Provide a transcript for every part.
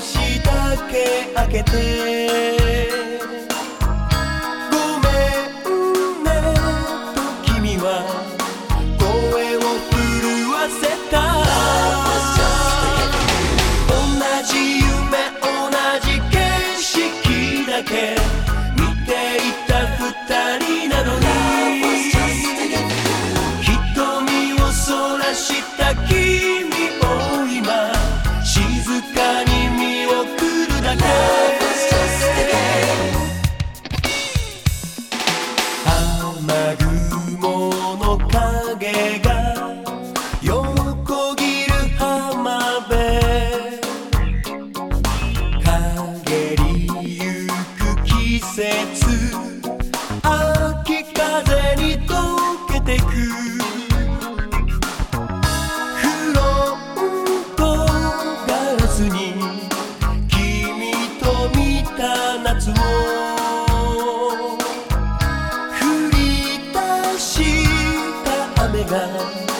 しだけ開けて」「ごめんね」と君は声を震わせた同じ夢同じ景色だけの影が横切る浜辺。陰りゆく季節秋風に溶けてく。した雨が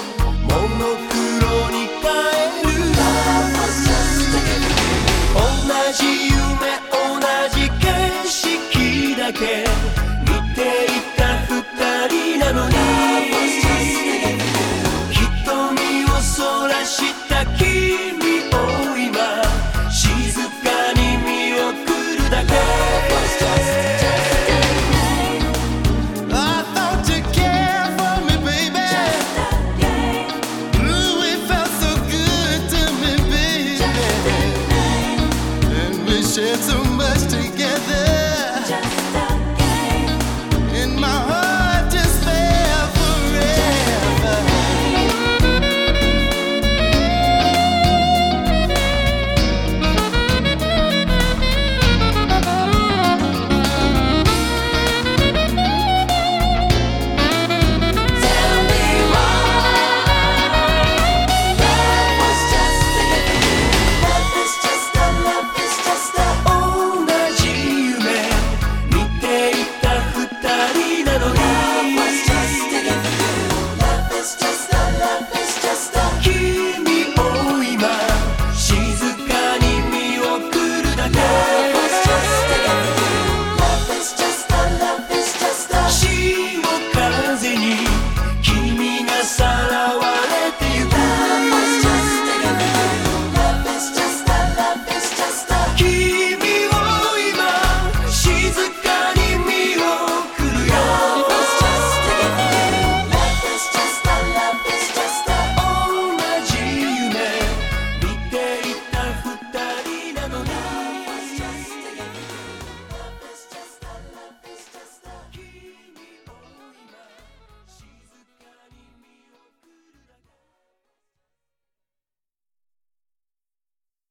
shared so much to